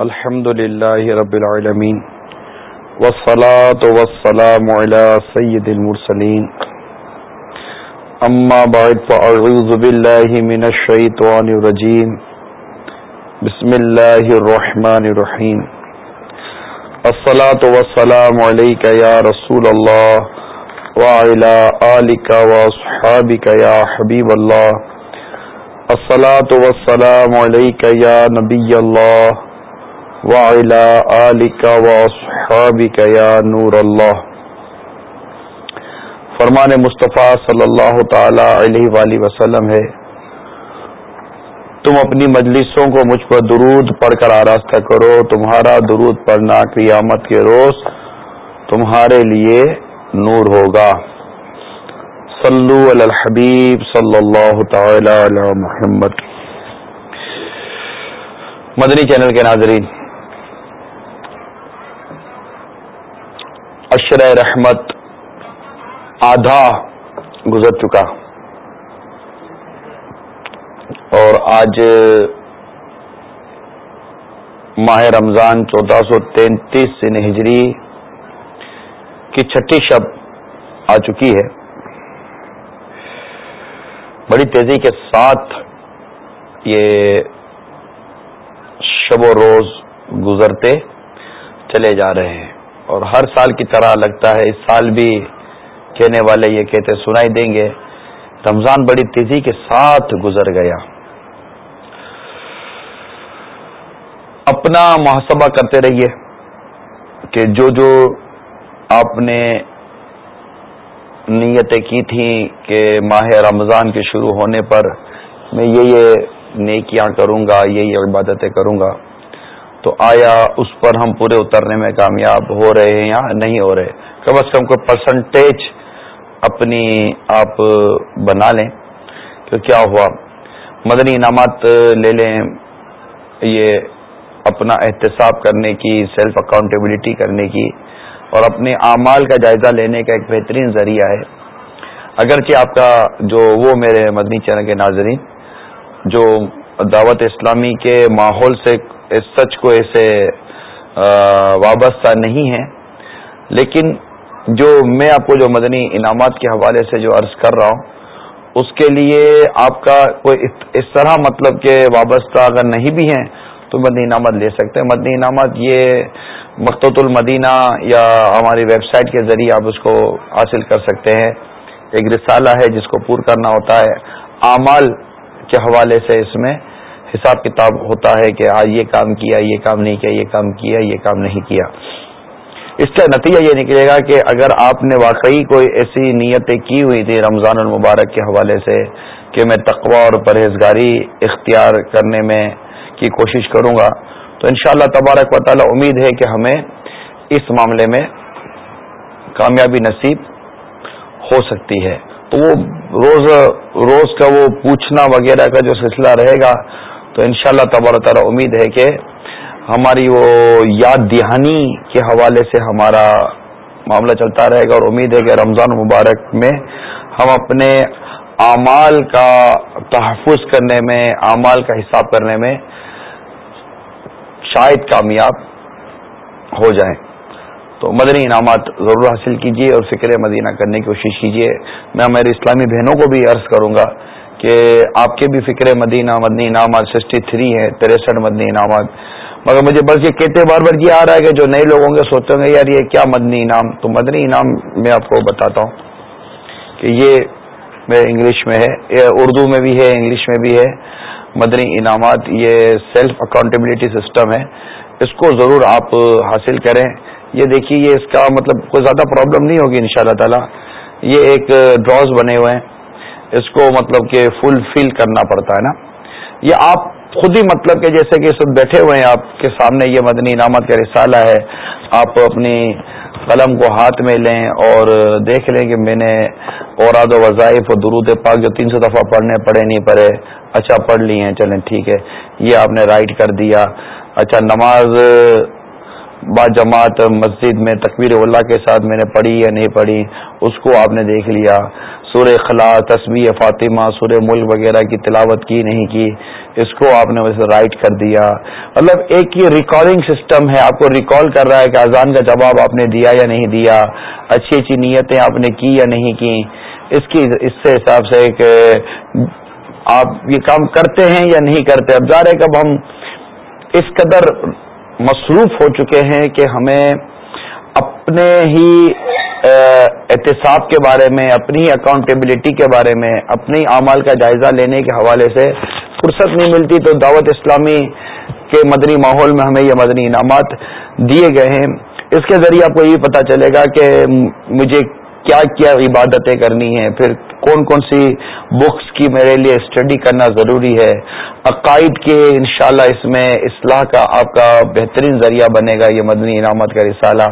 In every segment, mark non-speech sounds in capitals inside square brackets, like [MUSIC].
الحمد لله رب العالمين، والصلاة والسلام على سيد المرسلين. أما بعد، فأعوذ بالله من الشيطان الرجيم. بسم الله الرحمن الرحيم. الصلاة والسلام عليك يا رسول الله، وعلى آلك وأصحابك يا حبيب الله. الصلاة والسلام عليك يا نبي الله وعلى آلك وأصحابك يا نور الله. فرمان مصطفیٰ صلی اللہ تعالی علیہ وآلہ وسلم ہے، تم اپنی مجلسوں کو مجھ پر درود پڑھ کر آراستہ کرو، تمہارا درود پڑھنا قیامت کے روز تمہارے لیے نور ہوگا۔ صلو علی الحبیب صلی اللہ تعالی علی محمد. مدنی چینل کے ناظرین، اشر رحمت آدھا گزر چکا۔ اور آج ماہ رمضان چودہ سو تینتیس سن ہجری کی چھٹی شب آ چکی ہے۔ بڑی تیزی کے ساتھ یہ شب و روز گزرتے چلے جا رہے ہیں۔ اور ہر سال کی طرح لگتا ہے، اس سال بھی کہنے والے یہ کہتے، سنائی دیں گے۔ رمضان بڑی تیزی کے ساتھ گزر گیا۔ اپنا محاسبہ کرتے رہیے کہ جو جو آپ نے نیتیں کی تھیں کہ ماہ رمضان کے شروع ہونے پر میں یہ یہ نیکیاں کروں گا، یہ یہ عبادتیں کروں گا۔ تو آیا اس پر ہم پورے اترنے میں کامیاب ہو رہے ہیں یا نہیں ہو رہے؟ کم از کم کوئی پرسنٹیج اپنی آپ بنا لیں کہ کیا ہوا۔ مدنی انعامات لے لیں، یہ اپنا احتساب کرنے کی سیلف اکاؤنٹیبلٹی کرنے کی۔ اور اپنے اعمال کا جائزہ لینے کا ایک بہترین ذریعہ ہے۔ اگرچہ آپ کا جو وہ میرے مدنی چینل کے ناظرین، جو دعوت اسلامی کے ماحول سے سچ کو ایسے وابستہ نہیں ہے لیکن جو میں آپ کو جو مدنی انعامات کے حوالے سے جو عرض کر رہا ہوں، اس کے لیے آپ کا کوئی اس طرح مطلب کہ وابستہ اگر نہیں بھی ہیں تو مدنی انعامات لے سکتے ہیں۔ مدنی انعامات یہ مقت المدینہ یا ہماری ویب سائٹ کے ذریعے آپ اس کو حاصل کر سکتے ہیں۔ ایک رسالہ ہے جس کو پور کرنا ہوتا ہے۔ اعمال کے حوالے سے اس میں حساب کتاب ہوتا ہے کہ آج یہ کام کیا، یہ کام نہیں کیا، یہ کام کیا، یہ کام نہیں کیا۔ اس کا نتیجہ یہ نکلے گا کہ اگر آپ نے واقعی کوئی ایسی نیتیں کی ہوئی تھی رمضان المبارک کے حوالے سے کہ میں تقوی اور پرہیزگاری اختیار کرنے میں کی کوشش کروں گا۔ تو انشاءاللہ تبارک و تعالی امید ہے کہ ہمیں اس معاملے میں کامیابی نصیب ہو سکتی ہے۔ تو وہ روز روز کا وہ پوچھنا وغیرہ کا جو سلسلہ رہے گا، تو انشاءاللہ شاء اللہ تعالی امید ہے کہ ہماری وہ یاد دہانی کے حوالے سے ہمارا معاملہ چلتا رہے گا اور امید ہے کہ رمضان مبارک میں ہم اپنے اعمال کا تحفظ کرنے میں، اعمال کا حساب کرنے میں شاید کامیاب ہو جائیں۔ تو مدنی انعامات ضرور حاصل کیجیے اور فکر مدینہ کرنے کی کوشش کیجیے میں ہمارے اسلامی بہنوں کو بھی عرض کروں گا کہ آپ کے بھی فکر مدینہ مدنی انعامات سکسٹی تھری ہے تریسٹھ مدنی انعامات۔ مگر مجھے بس یہ کہتے بار بار یہ آ رہا ہے کہ جو نئے لوگ ہوں گے سوچتے ہوں گے، یار یہ کیا مدنی انعام؟ تو مدنی انعام میں آپ کو بتاتا ہوں کہ یہ میں انگلش میں ہے، یہ اردو میں بھی ہے، انگلش میں بھی ہے۔ مدنی انعامات، یہ سیلف اکاؤنٹیبلٹی سسٹم ہے۔ اس کو ضرور آپ حاصل کریں۔ یہ دیکھیے، یہ اس کا مطلب کوئی زیادہ پرابلم نہیں ہوگی ان شاء اللہ تعالی۔ یہ ایک ڈراز بنے ہوئے ہیں۔ اس کو مطلب کہ فل فل کرنا پڑتا ہے نا۔ یہ آپ خود ہی مطلب کہ جیسے کہ اس بیٹھے ہوئے ہیں، آپ کے سامنے یہ مدنی انعامات کا رسالہ ہے۔ آپ اپنی قلم کو ہاتھ میں لیں اور دیکھ لیں کہ میں نے اوراد و وظائف اور درود پاک جو تین سو دفعہ پڑھنے پڑے نہیں پڑے اچھا پڑھ لی ہیں، چلیں ٹھیک ہے۔ یہ آپ نے رائٹ کر دیا۔ اچھا نماز با جماعت مسجد میں تقویر اللہ کے ساتھ میں نے پڑھی یا نہیں پڑھی، اس کو آپ نے دیکھ لیا۔ سورہ خلا تصویر فاطمہ، سورہ ملک وغیرہ کی تلاوت کی نہیں کی، اس کو آپ نے ویسے رائٹ کر دیا۔ مطلب ایک یہ ریکارڈنگ سسٹم ہے، آپ کو ریکال کر رہا ہے کہ اذان کا جواب آپ نے دیا یا نہیں دیا، اچھی اچھی نیتیں آپ نے کی یا نہیں کی۔ اس کی، اس سے حساب سے کہ آپ یہ کام کرتے ہیں یا نہیں کرتے۔ اب جا رہے کب ہم اس قدر مصروف ہو چکے ہیں کہ ہمیں اپنے ہی احتساب کے بارے میں، اپنی اکاؤنٹیبلٹی کے بارے میں، اپنی اعمال کا جائزہ لینے کے حوالے سے فرصت نہیں ملتی تو دعوت اسلامی کے مدنی ماحول میں ہمیں یہ مدنی انعامات دیے گئے ہیں۔ اس کے ذریعے آپ کو یہ پتا چلے گا کہ مجھے کیا کیا عبادتیں کرنی ہیں۔ پھر کون کون سی بکس کی میرے لیے اسٹڈی کرنا ضروری ہے۔ عقائد کے انشاءاللہ اس میں اصلاح کا آپ کا بہترین ذریعہ بنے گا یہ مدنی انعامات کا رسالہ۔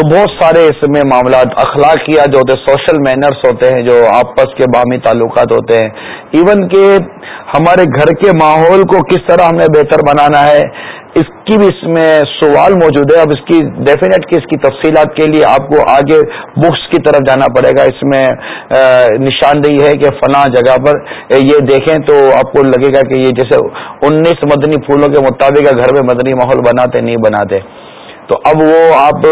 تو بہت سارے اس میں معاملات، اخلاقیہ جو ہوتے ہیں سوشل مینرس ہوتے ہیں، جو آپس کے بامی تعلقات ہوتے ہیں. ایون کہ ہمارے گھر کے ماحول کو کس طرح ہمیں بہتر بنانا ہے، اس کی بھی اس میں سوال موجود ہے. اب اس کی ڈیفینیٹ کی اس کی تفصیلات کے لیے آپ کو آگے بکس کی طرف جانا پڑے گا. اس میں نشاندہی ہے کہ فلاں جگہ پر یہ دیکھیں تو آپ کو لگے گا کہ یہ جیسے انیس مدنی پھولوں کے مطابق گھر میں مدنی ماحول بناتے نہیں بناتے. تو اب وہ آپ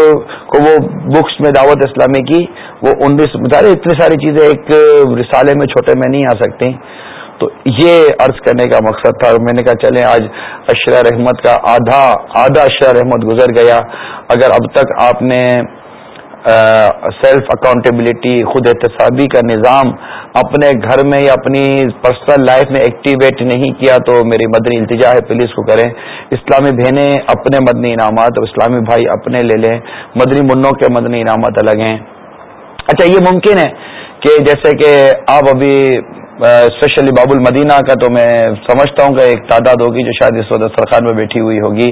کو وہ بکس میں دعوت اسلامی کی، وہ انیس اتنی ساری چیزیں ایک رسالے میں چھوٹے میں نہیں آ سکتی۔ تو یہ عرض کرنے کا مقصد تھا میں نے کہا چلیں، آج اشرا رحمت کا آدھا آدھا اشرا رحمت گزر گیا۔ اگر اب تک آپ نے سیلف اکاؤنٹیبلٹی خود احتسابی کا نظام اپنے گھر میں یا اپنی پرسنل لائف میں ایکٹیویٹ نہیں کیا تو میری مدنی التجا ہے پولیس کو کریں۔ اسلامی بہنیں اپنے مدنی انعامات اور اسلامی بھائی اپنے لے لیں۔ مدنی منوں کے مدنی انعامات الگ ہیں۔ اچھا یہ ممکن ہے کہ جیسے کہ آپ ابھی اسپیشلی باب المدینہ کا تو میں سمجھتا ہوں کہ ایک تعداد ہوگی جو شاید اس وقت سرخان میں بیٹھی ہوئی ہوگی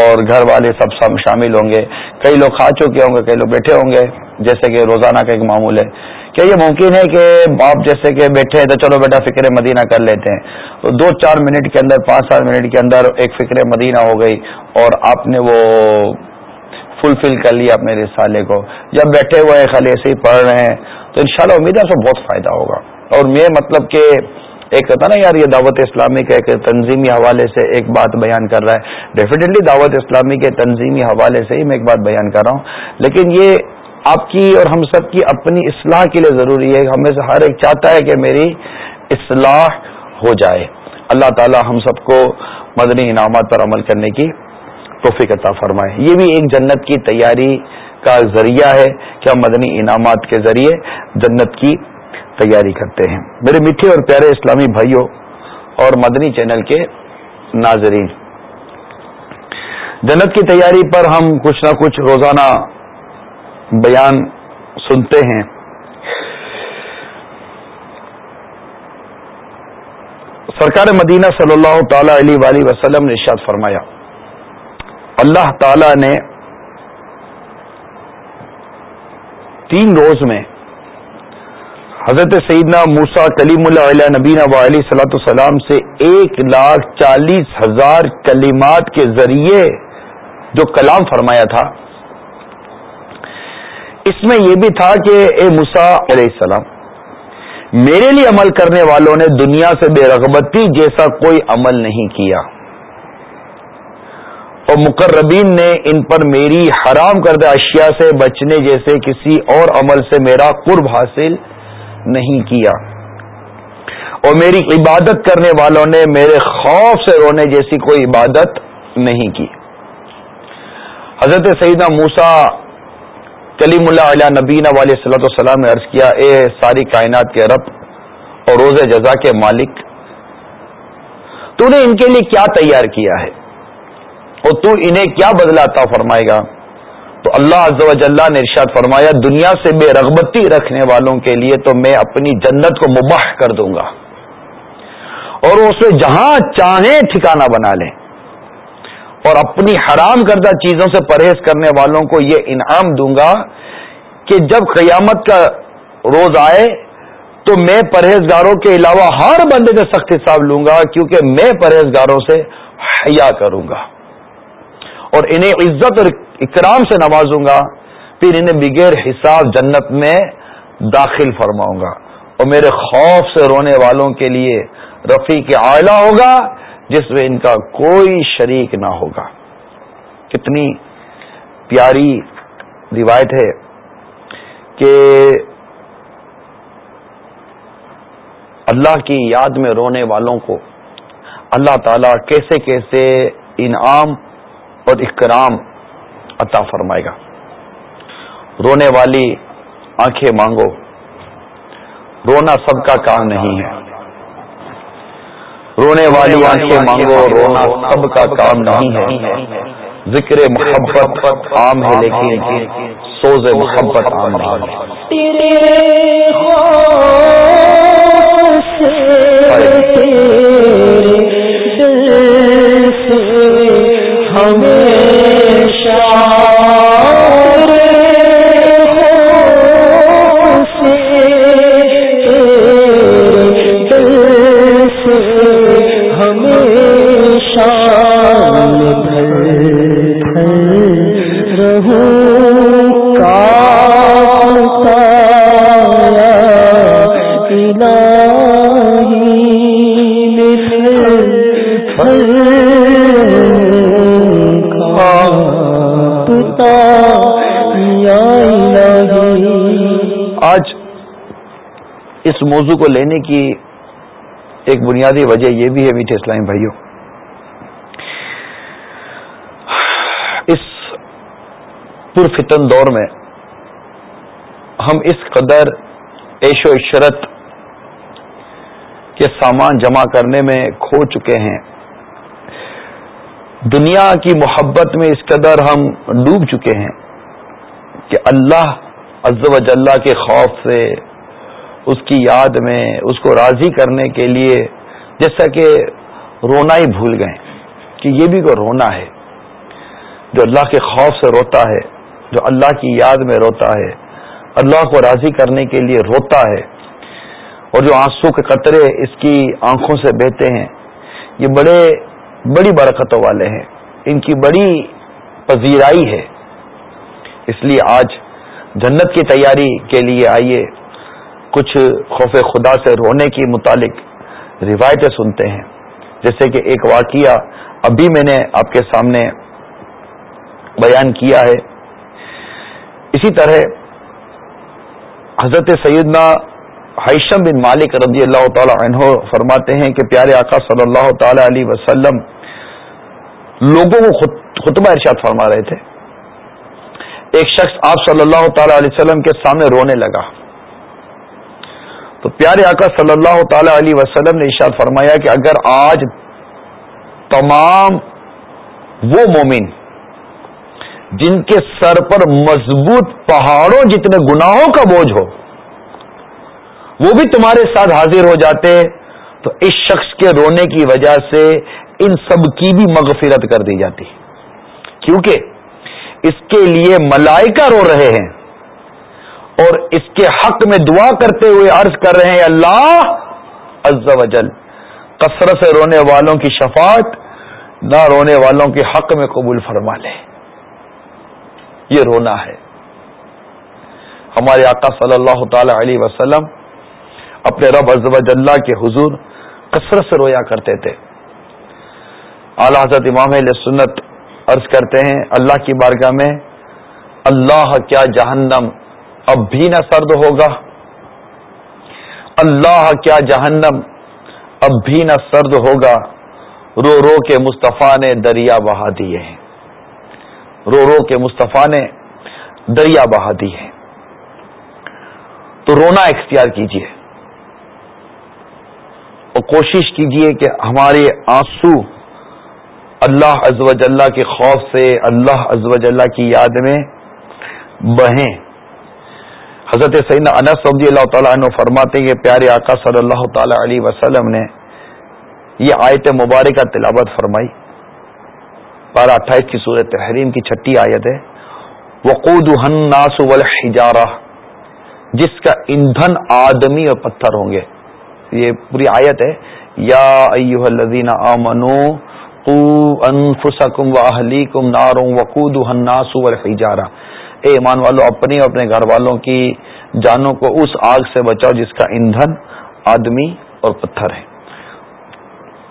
اور گھر والے سب سب شامل ہوں گے۔ کئی لوگ کھا چکے ہوں گے، کئی لوگ بیٹھے ہوں گے، جیسے کہ روزانہ کا ایک معمول ہے۔ کیا یہ ممکن ہے کہ باپ جیسے کہ بیٹھے ہیں تو چلو بیٹا فکر مدینہ کر لیتے ہیں۔ تو دو چار منٹ کے اندر، پانچ سات منٹ کے اندر ایک فکر مدینہ ہو گئی اور آپ نے وہ فلفل کر لیا اپنے رسالے کو۔ جب بیٹھے ہوئے خالی ایسے ہی پڑھ رہے ہیں، تو انشاءاللہ امید ہے اس کو بہت فائدہ ہوگا۔ اور میں مطلب کہ ایک کہتا نا یار یہ دعوت اسلامی کے ایک تنظیمی حوالے سے ایک بات بیان کر رہا ہے۔ ڈیفینیٹلی دعوت اسلامی کے تنظیمی حوالے سے ہی میں ایک بات بیان کر رہا ہوں۔ لیکن یہ آپ کی اور ہم سب کی اپنی اصلاح کے لیے ضروری ہے۔ ہمیں سے ہر ایک چاہتا ہے کہ میری اصلاح ہو جائے۔ اللہ تعالی ہم سب کو مدنی انعامات پر عمل کرنے کی توفیق عطا فرمائے۔ یہ بھی ایک جنت کی تیاری کا ذریعہ ہے کہ ہم مدنی انعامات کے ذریعے جنت کی تیاری کرتے ہیں۔ میرے میٹھے اور پیارے اسلامی بھائیوں اور مدنی چینل کے ناظرین، جنت کی تیاری پر ہم کچھ نہ کچھ روزانہ بیان سنتے ہیں۔ سرکار مدینہ صلی اللہ تعالی علیہ وسلم نے ارشاد فرمایا، اللہ تعالی نے تین روز میں حضرت سیدنا موسا کلیم اللہ علیہ نبینہ و علیہ صلاۃ السلام سے ایک لاکھ چالیس ہزار کلیمات کے ذریعے جو کلام فرمایا تھا۔ اس میں یہ بھی تھا کہ اے موسا علیہ السلام، میرے لیے عمل کرنے والوں نے دنیا سے بے رغبتی جیسا کوئی عمل نہیں کیا۔ اور مقربین نے ان پر میری حرام کردہ اشیاء سے بچنے جیسے کسی اور عمل سے میرا قرب حاصل نہیں کیا۔ اور میری عبادت کرنے والوں نے میرے خوف سے رونے جیسی کوئی عبادت نہیں کی۔ حضرت سیدہ موسا کلیم اللہ علیہ نبینہ علیہ صلاۃ والسلام نے عرض کیا، اے ساری کائنات کے رب اور روز جزا کے مالک، تو نے ان کے لیے کیا تیار کیا ہے؟ اور تو انہیں کیا بدلاتا فرمائے گا؟ تو اللہ عز و جلہ نے ارشاد فرمایا، دنیا سے بے رغبتی رکھنے والوں کے لیے تو میں اپنی جنت کو مباح کر دوں گا۔ اور اسے جہاں چاہیں ٹھکانہ بنا لیں۔ اور اپنی حرام کردہ چیزوں سے پرہیز کرنے والوں کو یہ انعام دوں گا کہ جب قیامت کا روز آئے تو میں پرہیزگاروں کے علاوہ ہر بندے سے سخت حساب لوں گا، کیونکہ میں پرہیزگاروں سے حیا کروں گا۔ اور انہیں عزت اور اکرام سے نوازوں گا، پھر انہیں بغیر حساب جنت میں داخل فرماؤں گا۔ اور میرے خوف سے رونے والوں کے لیے رفیق اعلی ہوگا، جس میں ان کا کوئی شریک نہ ہوگا۔ کتنی پیاری روایت ہے کہ اللہ کی یاد میں رونے والوں کو اللہ تعالی کیسے کیسے انعام اور اکرام عطا فرمائے گا۔ رونے والی آنکھیں مانگو۔ رونا سب کا کام نہیں ہے۔ رونے والی آنکھیں مانگو رونا سب کا کام نہیں ہے۔ ذکر محبت عام ہے لیکن سوز محبت عام نہیں موضوع کو لینے کی ایک بنیادی وجہ یہ بھی ہے میٹھے اسلام بھائیوں اس پرفتن دور میں ہم اس قدر عیش و عشرت کے سامان جمع کرنے میں کھو چکے ہیں۔ دنیا کی محبت میں اس قدر ہم ڈوب چکے ہیں کہ اللہ عز و جلہ کے خوف سے اس کی یاد میں، اس کو راضی کرنے کے لیے جیسا کہ رونا ہی بھول گئے کہ یہ بھی کوئی رونا ہے جو اللہ کے خوف سے روتا ہے، جو اللہ کی یاد میں روتا ہے، اللہ کو راضی کرنے کے لیے روتا ہے اور جو آنسو کے قطرے اس کی آنکھوں سے بہتے ہیں، یہ بڑے، بڑی برکتوں والے ہیں۔ ان کی بڑی پذیرائی ہے۔ اس لیے آج جنت کی تیاری کے لیے آئیے۔ کچھ خوف خدا سے رونے کی متعلق روایتیں سنتے ہیں۔ جیسے کہ ایک واقعہ ابھی میں نے آپ کے سامنے بیان کیا ہے۔ اسی طرح حضرت سیدنا حیشم بن مالک رضی اللہ تعالی عنہ فرماتے ہیں کہ پیارے آقا صلی اللہ تعالی علیہ وسلم لوگوں کو خطبہ ارشاد فرما رہے تھے۔ ایک شخص آپ صلی اللہ تعالی علیہ وسلم کے سامنے رونے لگا۔ تو پیارے آقا صلی اللہ تعالی علیہ وسلم نے ارشاد فرمایا کہ اگر آج تمام وہ مومن جن کے سر پر مضبوط پہاڑوں جتنے گناہوں کا بوجھ ہو، وہ بھی تمہارے ساتھ حاضر ہو جاتے، تو اس شخص کے رونے کی وجہ سے ان سب کی بھی مغفرت کر دی جاتی۔ کیونکہ اس کے لیے ملائکہ رو رہے ہیں۔ اور اس کے حق میں دعا کرتے ہوئے عرض کر رہے ہیں، اللہ عز و جل، کثرت سے رونے والوں کی شفاعت، نہ رونے والوں کے حق میں قبول فرما لے۔ یہ رونا ہے۔ ہمارے آقا صلی اللہ تعالی علیہ وسلم اپنے رب عز و کے حضور کثرت سے رویا کرتے تھے۔ اعلی حضرت امام علیہ سنت عرض کرتے ہیں، اللہ کی بارگاہ میں اللہ کیا جہنم اب بھی نہ سرد ہوگا۔ اللہ کیا جہنم، اب بھی نہ سرد ہوگا۔ رو رو کے مصطفیٰ نے دریا بہا دیے ہیں۔ رو رو کے مصطفیٰ نے دریا بہا دی ہے تو رونا اختیار کیجیے اور کوشش کیجیے کہ ہمارے آنسو اللہ از وجاللہ کے خوف سے، اللہ از وجاللہ کی یاد میں بہیں۔ حضرت سعین انس رضی اللہ تعالیٰ عنہ فرماتے ہیں کہ پیارے آقا صلی اللہ تعالی علیہ وسلم نے یہ آیت مبارکہ تلاوت فرمائی۔ پارہ اٹھائیس کی صورت تحریم کی چھٹی آیت ہے۔ وقود الناس والحجارہ۔ جس کا ایندھن آدمی اور پتھر ہوں گے۔ یہ پوری آیت ہے۔ یا ایوہ الذین آمنو قو انفسکم و اہلیکم ناروں وقودها الناس والحجارہ۔ اے ایمان والو اپنی اور اپنے گھر والوں کی جانوں کو اس آگ سے بچاؤ جس کا ایندھن، آدمی اور پتھر ہے۔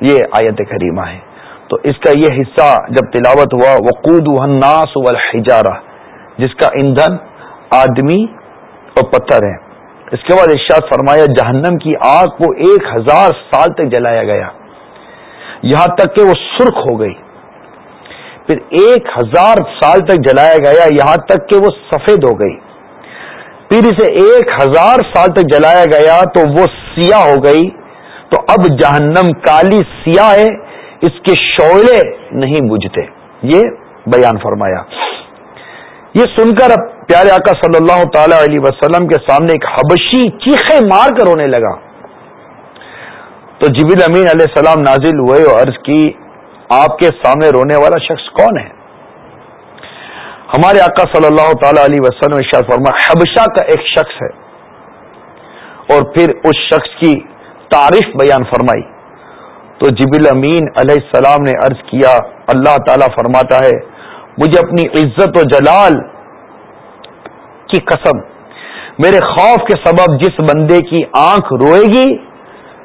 یہ آیت کریمہ ہے۔ تو اس کا یہ حصہ جب تلاوت ہوا وقود الناس والحجارہ جس کا ایندھن، آدمی اور پتھر ہے۔ اس کے بعد ارشاد فرمایا، جہنم کی آگ کو ایک ہزار سال تک جلایا گیا۔ یہاں تک کہ وہ سرخ ہو گئی۔ پھر ایک ہزار سال تک جلایا گیا، یہاں تک کہ وہ سفید ہو گئی۔ پھر اسے ایک ہزار سال تک جلایا گیا تو وہ سیاہ ہو گئی۔ تو اب جہنم کالی سیاہ ہے، اس کے شعلے نہیں بجھتے۔ یہ بیان فرمایا۔ یہ سن کر اب پیارے آقا صلی اللہ تعالی علیہ وسلم کے سامنے ایک حبشی چیخے مار کر رونے لگا۔ تو جبیل امین علیہ السلام نازل ہوئے اور عرض کی آپ کے سامنے رونے والا شخص کون ہے؟ ہمارے آقا صلی اللہ تعالی علیہ وسلم شاہ فرما حبشہ کا ایک شخص ہے۔ اور پھر اس شخص کی تعریف بیان فرمائی۔ تو جبل امین علیہ السلام نے عرض کیا، اللہ تعالی فرماتا ہے، مجھے اپنی عزت و جلال کی قسم، میرے خوف کے سبب جس بندے کی آنکھ روئے گی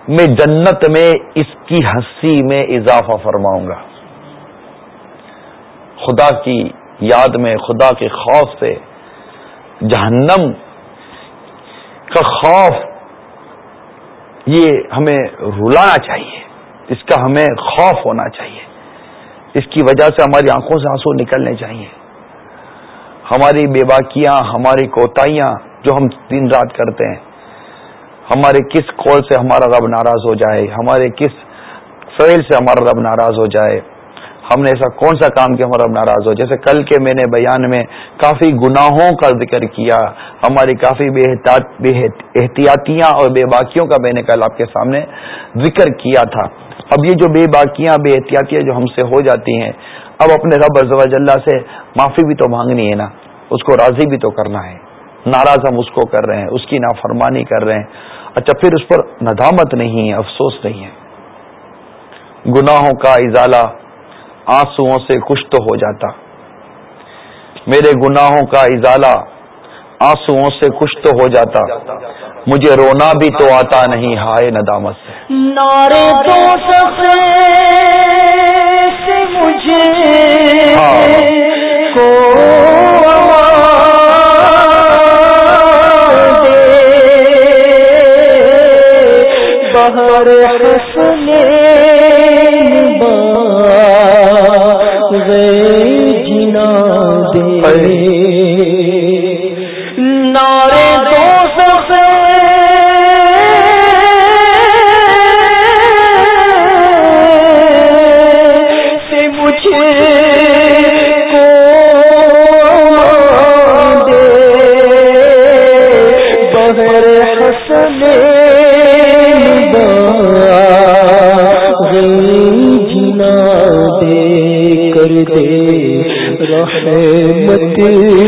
میں جنت میں اس کی ہنسی میں اضافہ فرماؤں گا۔ خدا کی یاد میں، خدا کے خوف سے جہنم کا خوف، یہ ہمیں رلانا چاہیے۔ اس کا ہمیں خوف ہونا چاہیے۔ اس کی وجہ سے ہماری آنکھوں سے آنسو نکلنے چاہیے۔ ہماری بے باکیاں ہماری کوتاہیاں جو ہم دن رات کرتے ہیں ہمارے کس قول سے ہمارا رب ناراض ہو جائے، ہمارے کس فعل سے ہمارا رب ناراض ہو جائے۔ ہم نے ایسا کون سا کام کیا ہمارا رب ناراض ہو؟ جیسے کل کے میں نے بیان میں کافی گناہوں کا ذکر کیا، ہماری کافی بے احتیاطیاں اور بے باکیوں کا میں نے کل آپ کے سامنے ذکر کیا تھا۔ اب یہ جو بے باکیاں، بے احتیاطیاں جو ہم سے ہو جاتی ہیں، اب اپنے رب اللہ سے معافی بھی تو مانگنی ہے نا، اس کو راضی بھی تو کرنا ہے۔ ناراض ہم اس کو کر رہے ہیں، اس کی نافرمانی کر رہے ہیں۔ اچھا پھر اس پر ندامت نہیں ہے افسوس نہیں ہے۔ گناہوں کا ازالہ آنسو سے کچھ تو ہو جاتا۔ میرے گناہوں کا ازالہ آنسو سے کچھ تو ہو جاتا۔ مجھے رونا بھی تو آتا نہیں ہائے ندامت سے۔ نارے سے مجھے ہاں۔ کو با جنا دے جی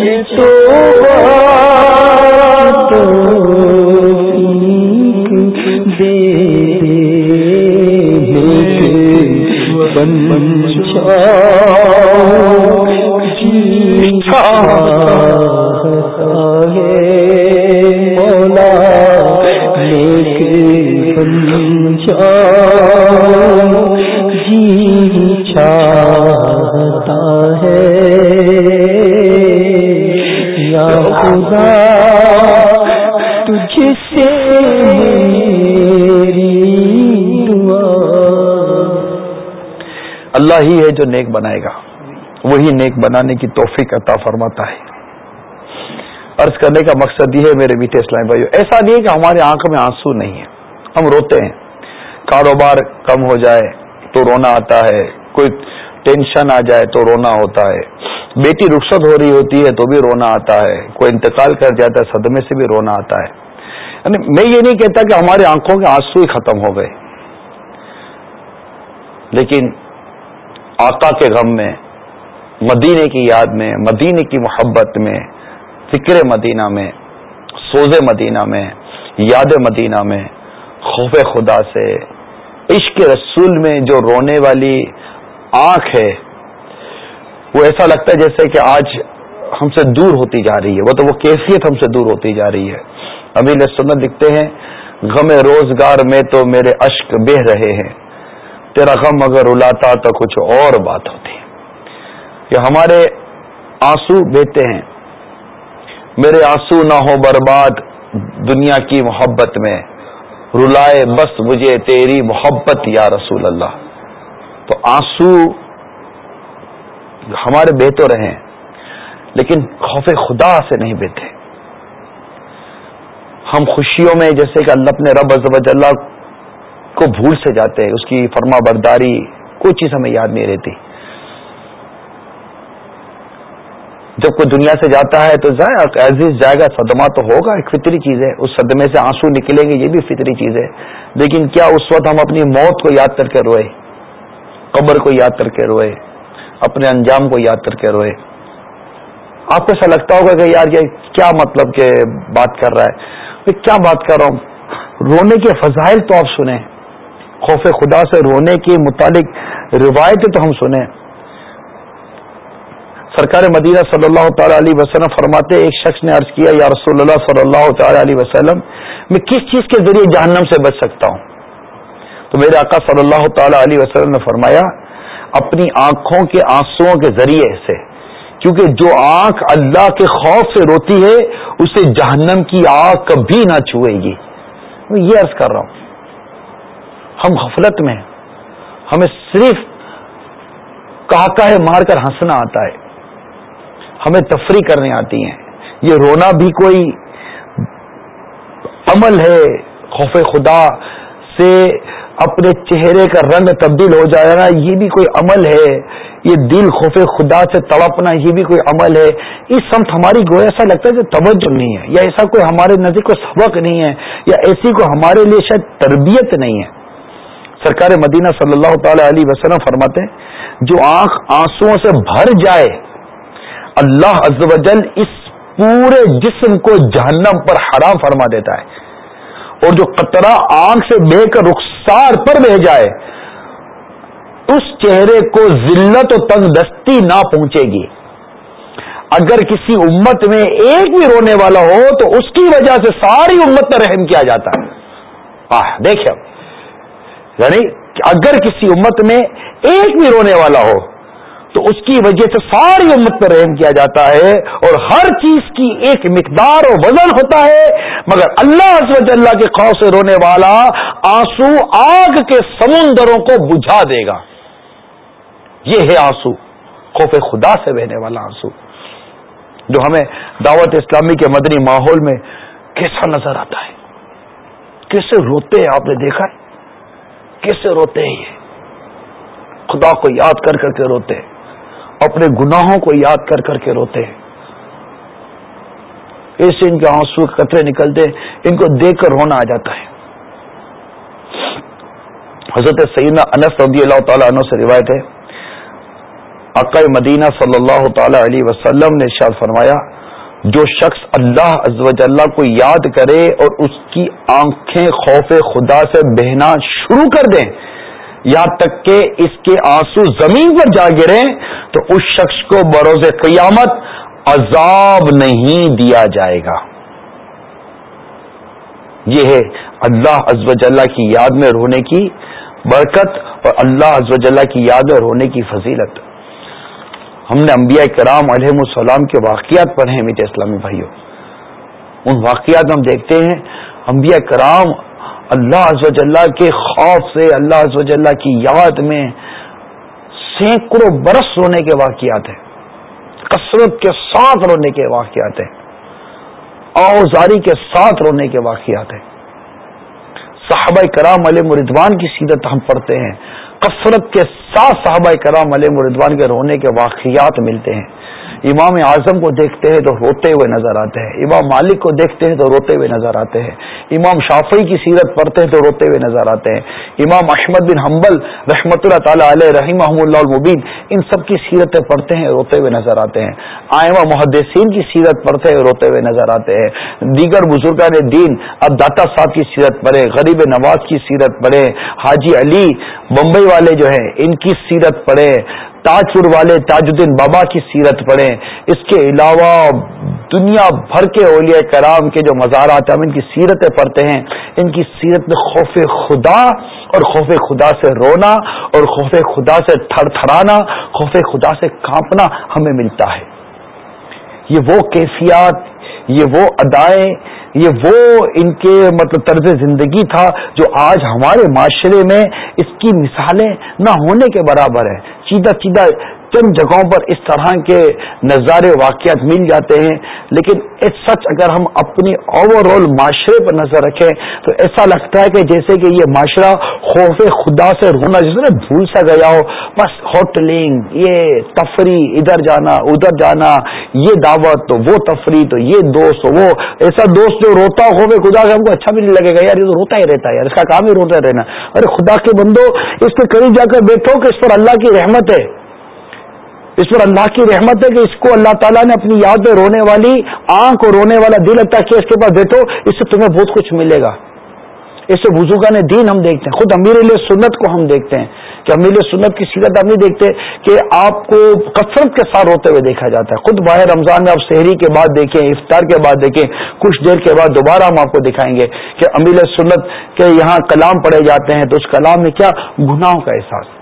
تو اللہ ہی ہے جو نیک بنائے گا۔ وہی نیک بنانے کی توفیق عطا فرماتا ہے۔ عرض کرنے کا مقصد یہ ہے میرے بیٹے اسلام بھائی ایسا نہیں ہے کہ ہمارے آنکھ میں آنسو نہیں ہے ہم روتے ہیں۔ کاروبار کم ہو جائے تو رونا آتا ہے۔ کوئی ٹینشن آ جائے تو رونا ہوتا ہے۔ بیٹی رخصت ہو رہی ہوتی ہے تو بھی رونا آتا ہے۔ کوئی انتقال کر جاتا ہے صدمے سے بھی رونا آتا ہے۔ یعنی میں یہ نہیں کہتا کہ ہماری آنکھوں کے آنسو ہی ختم ہو گئے۔ لیکن آقا کے غم میں، مدینے کی یاد میں، مدینے کی محبت میں، فکر مدینہ میں، سوز مدینہ میں، یاد مدینہ میں، خوف خدا سے، عشق رسول میں جو رونے والی آنکھ ہے، وہ ایسا لگتا ہے جیسے کہ آج ہم سے دور ہوتی جا رہی ہے، وہ تو وہ کیفیت ہم سے دور ہوتی جا رہی ہے۔ ابھی سنت لکھتے ہیں، غم روزگار میں تو میرے اشک بہ رہے ہیں۔ تیرا غم اگر رلاتا تو کچھ اور بات ہوتی کہ ہمارے آنسو بہتے ہیں۔ میرے آنسو نہ ہو برباد دنیا کی محبت میں۔ رلائے بس مجھے تیری محبت یا رسول اللہ۔ تو آنسو ہمارے بے تو رہے لیکن خوف خدا سے نہیں بیتے ہم خوشیوں میں، جیسے کہ اللہ اپنے رب ازب اللہ کو بھول سے جاتے ہیں، اس کی فرما برداری کوئی چیز ہمیں یاد نہیں رہتی۔ جب کوئی دنیا سے جاتا ہے تو عزیز جائے گا صدمہ تو ہوگا، ایک فطری چیز ہے۔ اس صدمے سے آنسو نکلیں گے، یہ بھی فطری چیز ہے۔ لیکن کیا اس وقت ہم اپنی موت کو یاد کر کے روئے؟ قبر کو یاد کر کے روئے؟ اپنے انجام کو یاد کر کے روئے؟ آپ کو ایسا لگتا ہوگا کہ یار، یہ کیا مطلب کہ بات کر رہا ہے؟ میں کیا بات کر رہا ہوں؟ رونے کے فضائل تو آپ سنیں۔ خوف خدا سے رونے کے متعلق روایتیں تو ہم سنیں۔ سرکار مدینہ صلی اللہ تعالی علیہ وسلم فرماتے ایک شخص نے عرض کیا، یا رسول اللہ صلی اللہ تعالی علیہ وسلم، میں کس چیز کے ذریعے جہنم سے بچ سکتا ہوں؟ تو میرے آقا صلی اللہ تعالی علیہ وسلم نے فرمایا، اپنی آنکھوں کے آنسو کے ذریعے سے، کیونکہ جو آنکھ اللہ کے خوف سے روتی ہے، اسے جہنم کی آگ کبھی نہ چھوئے گی۔ میں یہ عرض کر رہا ہوں۔ ہم غفلت میں ہمیں صرف کہا ہے مار کر ہنسنا آتا ہے۔ ہمیں تفریح کرنے آتی ہیں۔ یہ رونا بھی کوئی عمل ہے۔ خوف خدا سے اپنے چہرے کا رنگ تبدیل ہو جائے گا۔ یہ بھی کوئی عمل ہے۔ یہ دل خوف خدا سے تڑپنا یہ بھی کوئی عمل ہے۔ اس سمت ہماری گویا ایسا لگتا ہے کہ توجہ نہیں ہے۔ یا ایسا کوئی ہمارے نزدیک کوئی سبق نہیں ہے۔ یا ایسی کوئی ہمارے لیے شاید تربیت نہیں ہے۔ سرکار مدینہ صلی اللہ تعالی علیہ وسلم فرماتے جو آنکھ آنسو سے بھر جائے، اللہ عز و جل اس پورے جسم کو جہنم پر حرام فرما دیتا ہے۔ اور جو قطرہ آنکھ سے بہ کر رخسار پر بہ جائے، اس چہرے کو ذلت و تنگ دستی نہ پہنچے گی۔ اگر کسی امت میں ایک بھی رونے والا ہو، تو اس کی وجہ سے ساری امت پر رحم کیا جاتا ہے۔ دیکھیں۔ یعنی اگر کسی امت میں ایک بھی رونے والا ہو، تو اس کی وجہ سے ساری امت پر رحم کیا جاتا ہے اور ہر چیز کی ایک مقدار اور وزن ہوتا ہے۔ مگر اللہ عز اللہ کے خوف سے رونے والا آنسو آگ کے سمندروں کو بجھا دے گا۔ یہ ہے آنسو۔ خوف خدا سے بہنے والا آنسو۔ جو ہمیں دعوت اسلامی کے مدنی ماحول میں کیسا نظر آتا ہے؟ کیسے روتے ہیں؟ آپ نے دیکھا ہے؟ کیسے روتے ہیں یہ؟ خدا کو یاد کر کر کے روتے ہیں، اپنے گناہوں کو یاد کر کر کے روتے ہیں۔ ایسے ان کے آنسو قطرے نکلتے ان کو دیکھ کر رونا آ جاتا ہے۔ حضرت سیدنا انس رضی اللہ تعالیٰ عنہ سے روایت ہے عقائے مدینہ صلی اللہ تعالی علیہ وسلم نے شاد فرمایا جو شخص اللہ عز و کو یاد کرے اور اس کی آنکھیں خوف خدا سے بہنا شروع کر دیں یہاں تک کہ اس کے آنسو زمین پر جا گرے تو اس شخص کو بروز قیامت عذاب نہیں دیا جائے گا۔ یہ ہے اللہ از وجاللہ کی یاد میں رونے کی برکت اور اللہ از وجاللہ کی یاد میں رونے کی فضیلت۔ ہم نے انبیاء کرام علیہ السلام کے واقعات پڑھے ہیں میٹھے اسلامی بھائیوں۔ ان واقعات میں ہم دیکھتے ہیں، انبیاء کرام اللہ عز و جلہ کے خوف سے، اللہ عز و جلہ کی یاد میں سینکڑوں برس رونے کے واقعات ہیں۔ کثرت کے ساتھ رونے کے واقعات ہیں۔ اوزاری کے ساتھ رونے کے واقعات ہیں۔ صحابہ کرام علیہ مردوان کی سیرت ہم پڑھتے ہیں۔ کثرت کے ساتھ صحابہ کرام علیہ مردوان کے رونے کے واقعات ملتے ہیں۔ امام اعظم کو دیکھتے ہیں تو روتے ہوئے نظر آتے ہیں، امام مالک کو دیکھتے ہیں تو روتے ہوئے نظر آتے ہیں، امام شافی کی سیرت پڑھتے ہیں تو روتے ہوئے نظر آتے ہیں، امام احمد بن حنبل رحمۃ اللہ تعالیٰ علیہ رحیم اللہ المبین ان سب کی سیرتیں پڑھتے ہیں، روتے ہوئے نظر آتے ہیں۔ آئمہ محدثین کی سیرت پڑھتے ہیں، روتے ہوئے نظر آتے ہیں۔ دیگر بزرگان دین اب داتا صاحب کی سیرت پڑھے غریب نواز کی سیرت پڑھے حاجی علی بمبئی والے جو ہیں، ان کی سیرت پڑھے تاج پور والے تاج الدین بابا کی سیرت پڑھیں۔ اس کے علاوہ دنیا بھر کے اولیاء کرام کے جو مزارات ہم ان کی سیرتیں پڑھتے ہیں۔ ان کی سیرت میں خوف خدا اور خوف خدا سے رونا اور خوف خدا سے تھر تھرانا خوف خدا سے کانپنا ہمیں ملتا ہے۔ یہ وہ کیفیات، یہ وہ ادائیں، یہ وہ ان کے مطلب طرز زندگی تھا جو آج ہمارے معاشرے میں اس کی مثالیں نہ ہونے کے برابر ہے سیدھا سیدھا چند جگہوں پر اس طرح کے نظارے واقعات مل جاتے ہیں، لیکن سچ اگر ہم اپنی اوور آل معاشرے پر نظر رکھیں، تو ایسا لگتا ہے کہ جیسے کہ یہ معاشرہ خوف خدا سے رونا، جس نے بھول سا گیا ہو، بس ہوٹلنگ، یہ تفریح، ادھر جانا ادھر جانا، یہ دعوت، تو وہ تفریح، تو یہ دوست وہ ایسا دوست جو روتا ہو خوف خدا سے ہم کو اچھا بھی نہیں لگے گا، یار یہ تو روتا ہی رہتا ہے، یار اس کا کام ہی روتا رہنا۔ ارے خدا کے بندو، اس کے قریب جا کر بیٹھو کہ اس پر اللہ کی رحمت ہے۔ اس پر اللہ کی رحمت ہے کہ اس کو اللہ تعالیٰ نے اپنی یاد میں رونے والی آنکھ اور رونے والا دل اتا کیا اس کے پاس بیٹھو، اس سے تمہیں بہت کچھ ملے گا۔ اس سے بزرگان دین ہم دیکھتے ہیں۔ خود امیر علیہ سنت کو ہم دیکھتے ہیں کہ امیر سنت کی سیرت ہم نہیں دیکھتے کہ آپ کو کثرت کے ساتھ روتے ہوئے دیکھا جاتا ہے۔ خود باہر رمضان میں آپ شہری کے بعد دیکھیں، افطار کے بعد دیکھیں، کچھ دیر کے بعد دوبارہ ہم آپ کو دکھائیں گے کہ امیر سنت کے یہاں کلام پڑھے جاتے ہیں۔ تو اس کلام میں کیا؟ گناہوں کا احساس۔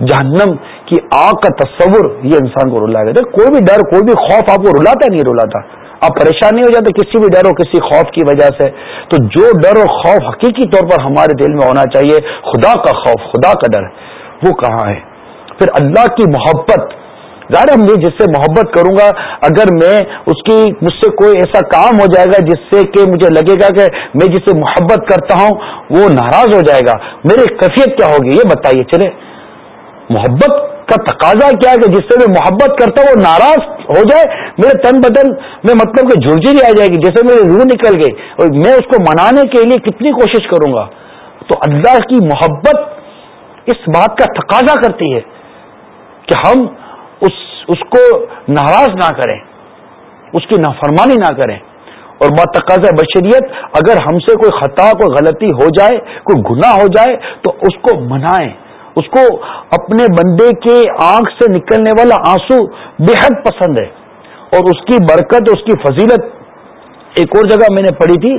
جہنم کی آگ کا تصور یہ انسان کو رلا گیا کوئی بھی ڈر، کوئی بھی خوف آپ کو رلاتا نہیں، رلاتا۔ آپ پریشان نہیں ہو جاتے کسی بھی ڈر ہو، کسی خوف کی وجہ سے۔ تو جو ڈر اور خوف حقیقی طور پر ہمارے دل میں ہونا چاہیے، خدا کا خوف، خدا کا ڈر وہ کہاں ہے؟ پھر اللہ کی محبت۔ ظاہر ہم جس سے محبت کروں گا، اگر میں اس کی، مجھ سے کوئی ایسا کام ہو جائے گا جس سے کہ مجھے لگے گا کہ میں جس سے محبت کرتا ہوں، وہ ناراض ہو جائے گا۔ میری کیفیت کیا ہوگی؟ یہ بتائیے، چلے۔ محبت کا تقاضا کیا ہے کہ جس سے میں محبت کرتا ہوں وہ ناراض ہو جائے، میرے تن بدن میں مطلب کہ جھرجری آ جائے گی، جیسے میری روح نکل گئی اور میں اس کو منانے کے لیے کتنی کوشش کروں گا۔ تو اللہ کی محبت اس بات کا تقاضا کرتی ہے کہ ہم اس اس کو ناراض نہ کریں، اس کی نافرمانی نہ کریں۔ اور بات تقاضا بشریت، اگر ہم سے کوئی خطا، کوئی غلطی ہو جائے، کوئی گناہ ہو جائے، تو اس کو منائیں۔ اس کو اپنے بندے کے آنکھ سے نکلنے والا آنسو بے حد پسند ہے۔ اور اس کی برکت، اس کی فضیلت ایک اور جگہ میں نے پڑھی تھی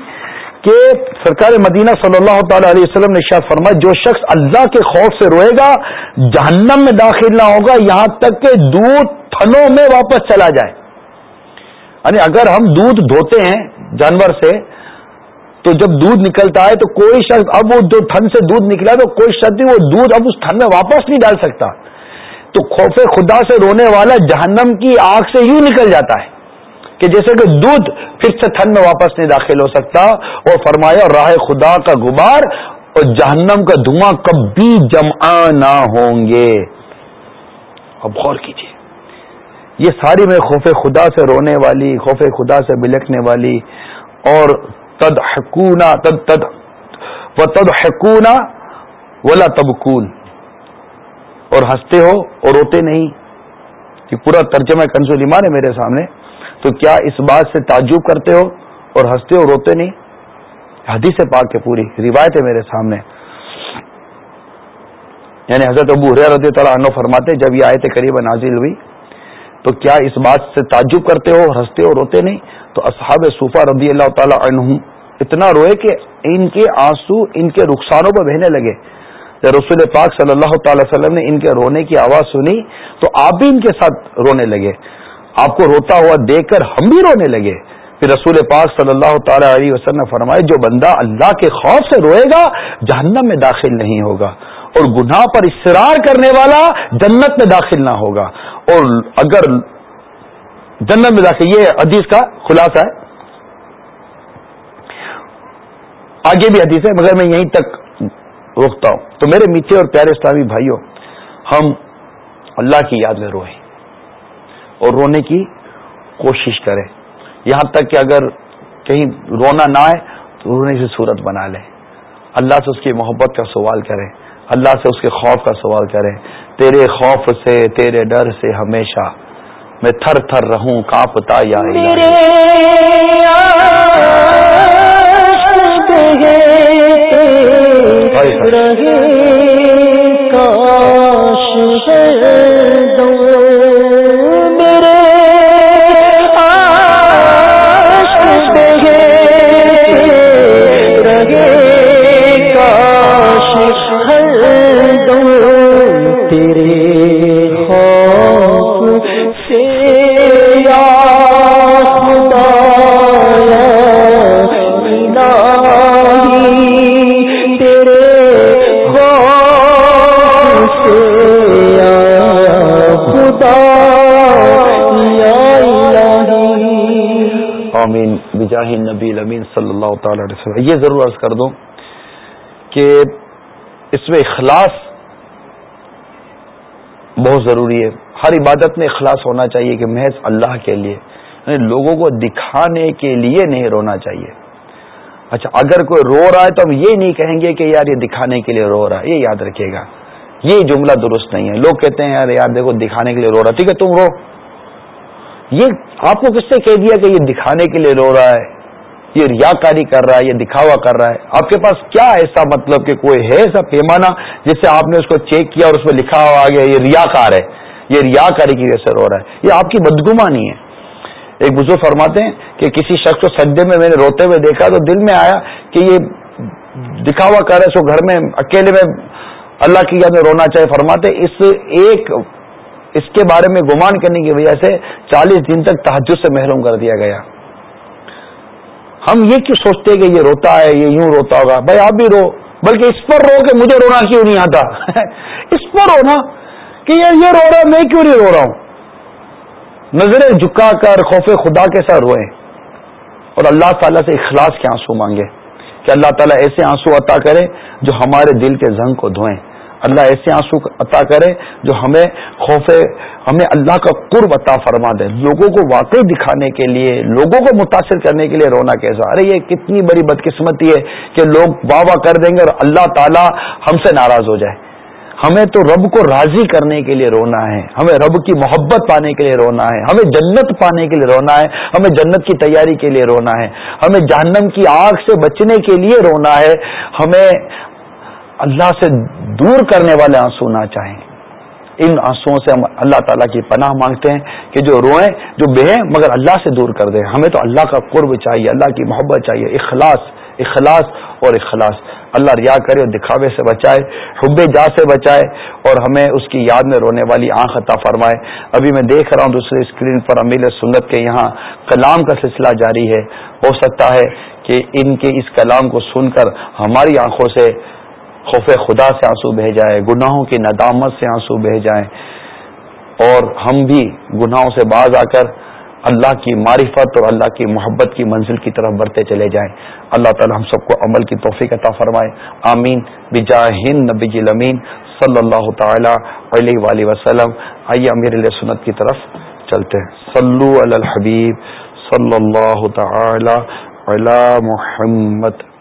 کہ سرکار مدینہ صلی اللہ تعالی علیہ وسلم نے شاید فرمایا، جو شخص اللہ کے خوف سے روئے گا، جہنم میں داخل نہ ہوگا، یہاں تک کہ دودھ تھنوں میں واپس چلا جائے۔ یعنی اگر ہم دودھ دھوتے ہیں جانور سے تو جب دودھ نکلتا ہے تو کوئی شخص اب وہ جو تھن سے دودھ نکلا تو کوئی شخص وہ دودھ اب اس تھن میں واپس نہیں ڈال سکتا۔ تو خوف خدا سے رونے والا جہنم کی آگ سے یوں نکل جاتا ہے کہ جیسے کہ دودھ پھر سے تھن میں واپس نہیں داخل ہو سکتا۔ اور فرمایا، راہ خدا کا غبار اور جہنم کا دھواں کبھی جمع نہ ہوں گے۔ اب غور کیجیے یہ ساری میں خوف خدا سے رونے والی، خوف خدا سے بلکنے والی اور تد حکونا تد تد و تد حکونا ولا تبکون اور ہنستے ہو اور روتے نہیں۔ یہ پورا ترجمہ کنزول ایمان ہے میرے سامنے۔ تو کیا اس بات سے تعجب کرتے ہو اور ہنستے ہو روتے نہیں؟ حدیث پاک کے پوری، روایت ہے میرے سامنے۔ یعنی حضرت ابو رضی تعالیٰ عنہ فرماتے جب یہ آئے تھے قریب نازل ہوئی تو کیا اس بات سے تعجب کرتے ہو، ہنستے ہو، روتے نہیں؟ تو اصحاب صوفہ رضی اللہ تعالی عنہ اتنا روئے کہ ان کے آنسو ان کے رخسانوں پر بہنے لگے۔ جب رسول پاک صلی اللہ تعالی وسلم نے ان کے رونے کی آواز سنی تو آپ بھی ان کے ساتھ رونے لگے۔ آپ کو روتا ہوا دیکھ کر ہم بھی رونے لگے۔ پھر رسول پاک صلی اللہ تعالی علیہ وسلم نے فرمائے جو بندہ اللہ کے خوف سے روئے گا، جہنم میں داخل نہیں ہوگا اور گناہ پر اصرار کرنے والا جنت میں داخل نہ ہوگا۔ اور اگر جنت میں داخل یہ حدیث کا خلاصہ ہے، آگے بھی حدیث ہے، مگر میں یہیں تک روکتا ہوں۔ تو میرے میٹھے اور پیارے اسلامی بھائیوں، ہم اللہ کی یاد میں روئیں اور رونے کی کوشش کریں۔ یہاں تک کہ اگر کہیں رونا نہ آئے تو رونے کی صورت بنا لیں۔ اللہ سے اس کی محبت کا سوال کریں۔ اللہ سے اس کے خوف کا سوال کریں۔ تیرے خوف سے تیرے ڈر سے ہمیشہ میں تھر تھر رہوں کانپتا یا وسلم یہ ضرور عرض کر دوں کہ اس میں اخلاص بہت ضروری ہے۔ ہر عبادت میں اخلاص ہونا چاہیے کہ محض اللہ کے لیے یعنی لوگوں کو دکھانے کے لیے نہیں رونا چاہیے۔ اچھا اگر کوئی رو رہا ہے تو ہم یہ نہیں کہیں گے کہ یار یہ دکھانے کے لیے رو رہا ہے، یہ یاد رکھے گا۔ یہ جملہ درست نہیں ہے۔ لوگ کہتے ہیں، یار یار دیکھو دکھانے کے لیے رو رہا ٹھیک ہے تم رو۔ یہ آپ کو کس سے کہہ دیا کہ یہ دکھانے کے لیے رو رہا ہے؟ یہ ریا کاری کر رہا ہے، یہ دکھاوا کر رہا ہے۔ آپ کے پاس کیا ایسا مطلب کہ کوئی ہے ایسا پیمانہ جس سے آپ نے اس کو چیک کیا اور اس میں لکھا ہوا آ گیا یہ ریا کار ہے، یہ ریا کاری کی وجہ سے رو رہا ہے۔ یہ آپ کی بدگمانی ہے۔ ایک بزرگ فرماتے ہیں کہ کسی شخص کو سجدے میں میں نے روتے ہوئے دیکھا تو دل میں آیا کہ یہ دکھاوا کر رہا ہے سو گھر میں اکیلے میں اللہ کی یاد میں رونا چاہے فرماتے اس ایک، اس کے بارے میں گمان کرنے کی وجہ سے چالیس دن تک تحجد سے محروم کر دیا گیا۔ ہم یہ کیوں سوچتے کہ یہ روتا ہے، یہ یوں روتا ہوگا؟ بھائی آپ بھی رو، بلکہ اس پر رو کہ مجھے رونا کیوں نہیں آتا؟ [LAUGHS] اس پر رو نا کہ یہ یہ رو رہا ہے، میں کیوں نہیں رو رہا ہوں؟ نظریں جھکا کر خوف خدا کے ساتھ روئیں۔ اور اللہ تعالیٰ سے اخلاص کے آنسو مانگے کہ اللہ تعالیٰ ایسے آنسو عطا کرے جو ہمارے دل کے زنگ کو دھوئیں۔ اللہ ایسے آنسو عطا کرے جو ہمیں خوف، ہمیں اللہ کا قرب عطا فرما دے، لوگوں کو واقعی دکھانے کے لیے، لوگوں کو متاثر کرنے کے لیے رونا کیسا۔ ارے، یہ کتنی بڑی بدقسمتی ہے کہ لوگ واہ واہ کر دیں گے اور اللہ تعالیٰ ہم سے ناراض ہو جائے۔ ہمیں تو رب کو راضی کرنے کے لیے رونا ہے، ہمیں رب کی محبت پانے کے لیے رونا ہے، ہمیں جنت پانے کے لیے رونا ہے، ہمیں جنت کی تیاری کے لیے رونا ہے، ہمیں جہنم کی آگ سے بچنے کے لیے رونا ہے، ہمیں اللہ سے دور کرنے والے آنسو نہ چاہیں۔ ان آنسو سے ہم اللہ تعالیٰ کی پناہ مانگتے ہیں کہ جو روئیں، جو بہیں، مگر اللہ سے دور کر دیں۔ ہمیں تو اللہ کا قرب چاہیے، اللہ کی محبت چاہیے۔ اخلاص اخلاص اور اخلاص۔ اللہ ریا کرے اور دکھاوے سے بچائے، حب جا سے بچائے اور ہمیں اس کی یاد میں رونے والی آنکھ عطا فرمائے۔ ابھی میں دیکھ رہا ہوں دوسرے اسکرین پر امیل سنت کے یہاں کلام کا سلسلہ جاری ہے۔ ہو سکتا ہے کہ ان کے اس کلام کو سن کر ہماری آنکھوں سے خوف خدا سے آنسو بہ جائے، گناہوں کی ندامت سے آنسو بہ جائیں اور ہم بھی گناہوں سے باز آ کر اللہ کی معرفت اور اللہ کی محبت کی منزل کی طرف بڑھتے چلے جائیں۔ اللہ تعالی ہم سب کو عمل کی توفیق عطا فرمائے۔ آمین۔ بجاہن نبی امین صلی اللہ تعالی علیہ وآلہ وسلم۔ آئیے امیر علیہ سنت کی طرف چلتے ہیں۔ صلو علی الحبیب صلی اللہ تعالی علی محمد۔